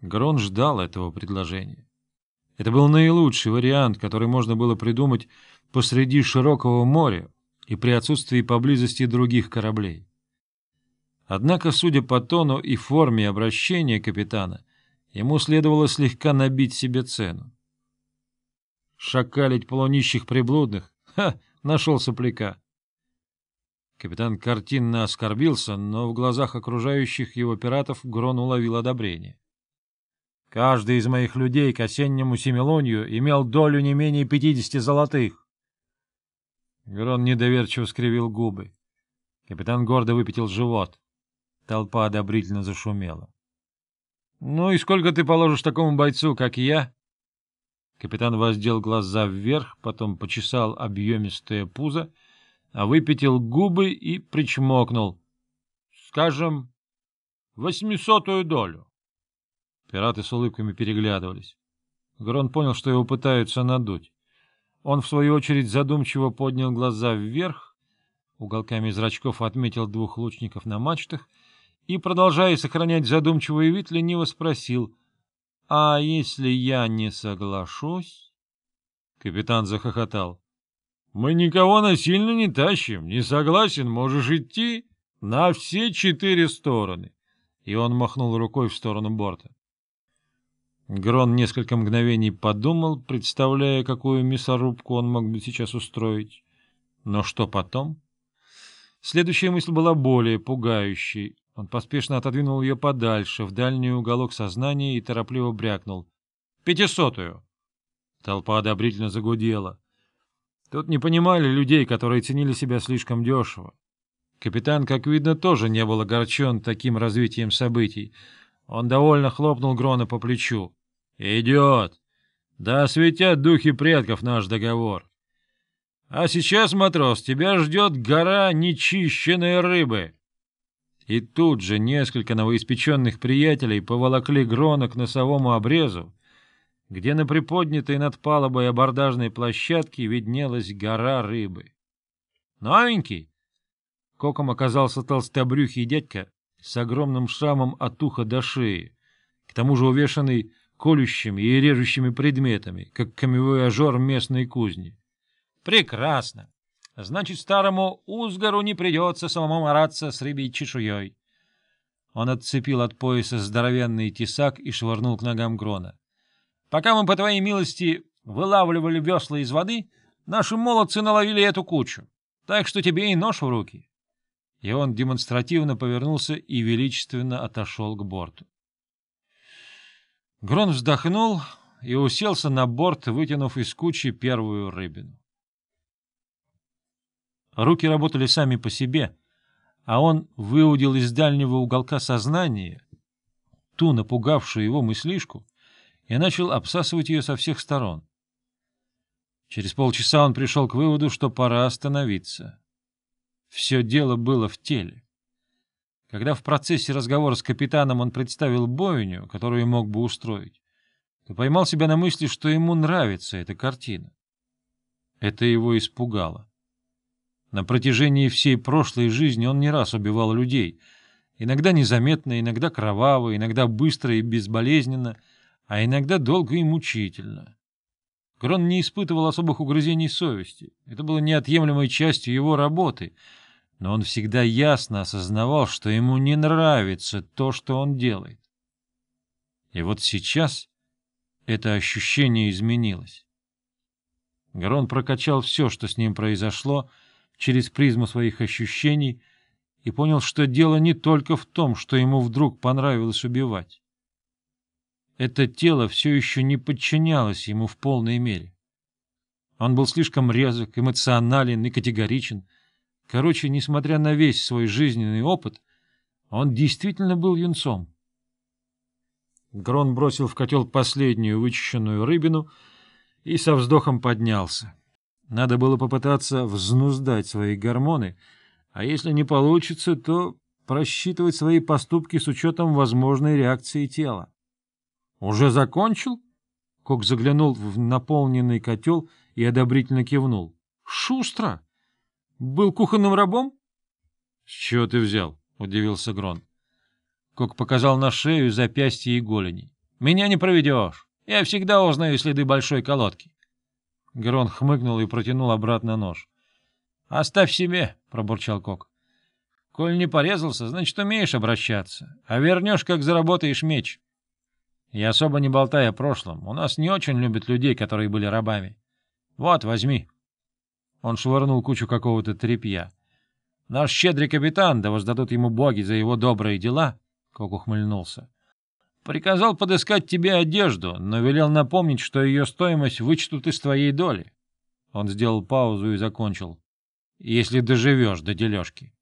Грон ждал этого предложения. Это был наилучший вариант, который можно было придумать посреди широкого моря и при отсутствии поблизости других кораблей. Однако, судя по тону и форме обращения капитана, ему следовало слегка набить себе цену. Шакалить полунищих приблудных? Ха! Нашел сопляка. Капитан картинно оскорбился, но в глазах окружающих его пиратов Грон уловил одобрение. Каждый из моих людей к осеннему семилонью имел долю не менее пятидесяти золотых. Грон недоверчиво скривил губы. Капитан гордо выпятил живот. Толпа одобрительно зашумела. — Ну и сколько ты положишь такому бойцу, как я? Капитан воздел глаза вверх, потом почесал объемистое пузо, а выпятил губы и причмокнул. — Скажем, восьмисотую долю. Пираты с улыбками переглядывались. Грон понял, что его пытаются надуть. Он, в свою очередь, задумчиво поднял глаза вверх, уголками зрачков отметил двух лучников на мачтах и, продолжая сохранять задумчивый вид, лениво спросил, «А если я не соглашусь?» Капитан захохотал. «Мы никого насильно не тащим. Не согласен, можешь идти на все четыре стороны». И он махнул рукой в сторону борта. Грон несколько мгновений подумал, представляя, какую мясорубку он мог бы сейчас устроить. Но что потом? Следующая мысль была более пугающей. Он поспешно отодвинул ее подальше, в дальний уголок сознания и торопливо брякнул. «Пятисотую!» Толпа одобрительно загудела. Тут не понимали людей, которые ценили себя слишком дешево. Капитан, как видно, тоже не был огорчен таким развитием событий. Он довольно хлопнул Грона по плечу. Идет. Да осветят духи предков наш договор. А сейчас, матрос, тебя ждет гора нечищенной рыбы. И тут же несколько новоиспеченных приятелей поволокли Грона к носовому обрезу, где на приподнятой над палубой абордажной площадке виднелась гора рыбы. «Новенький!» Коком оказался толстобрюхий дядька с огромным шрамом от уха до шеи, к тому же увешанный колющими и режущими предметами, как камевояжер местной кузни. — Прекрасно! Значит, старому Узгару не придется самому мараться с рыбьей чешуей. Он отцепил от пояса здоровенный тесак и швырнул к ногам Грона. — Пока мы, по твоей милости, вылавливали весла из воды, наши молодцы наловили эту кучу, так что тебе и нож в руки. И он демонстративно повернулся и величественно отошел к борту. Грон вздохнул и уселся на борт, вытянув из кучи первую рыбину. Руки работали сами по себе, а он выудил из дальнего уголка сознания ту напугавшую его мыслишку и начал обсасывать ее со всех сторон. Через полчаса он пришел к выводу, что пора остановиться. Все дело было в теле. Когда в процессе разговора с капитаном он представил бойню, которую мог бы устроить, то поймал себя на мысли, что ему нравится эта картина. Это его испугало. На протяжении всей прошлой жизни он не раз убивал людей, иногда незаметно, иногда кроваво, иногда быстро и безболезненно, а иногда долго и мучительно. Грон не испытывал особых угрызений совести. Это было неотъемлемой частью его работы — но он всегда ясно осознавал, что ему не нравится то, что он делает. И вот сейчас это ощущение изменилось. Гарон прокачал все, что с ним произошло, через призму своих ощущений и понял, что дело не только в том, что ему вдруг понравилось убивать. Это тело все еще не подчинялось ему в полной мере. Он был слишком резок, эмоционален и категоричен — Короче, несмотря на весь свой жизненный опыт, он действительно был юнцом. Грон бросил в котел последнюю вычищенную рыбину и со вздохом поднялся. Надо было попытаться взнуздать свои гормоны, а если не получится, то просчитывать свои поступки с учетом возможной реакции тела. — Уже закончил? Кок заглянул в наполненный котел и одобрительно кивнул. — Шустро! — был кухонным рабом? — С чего ты взял? — удивился Грон. Кок показал на шею, запястье и голени. Меня не проведешь. Я всегда узнаю следы большой колодки. Грон хмыкнул и протянул обратно нож. — Оставь себе, — пробурчал Кок. — Коль не порезался, значит, умеешь обращаться, а вернешь, как заработаешь меч. И особо не болтай о прошлом. У нас не очень любят людей, которые были рабами. Вот, возьми. Он швырнул кучу какого-то тряпья. Наш щедрый капитан, да воздадут ему боги за его добрые дела, — Кок ухмыльнулся, — приказал подыскать тебе одежду, но велел напомнить, что ее стоимость вычтут из твоей доли. Он сделал паузу и закончил. — Если доживешь до дележки.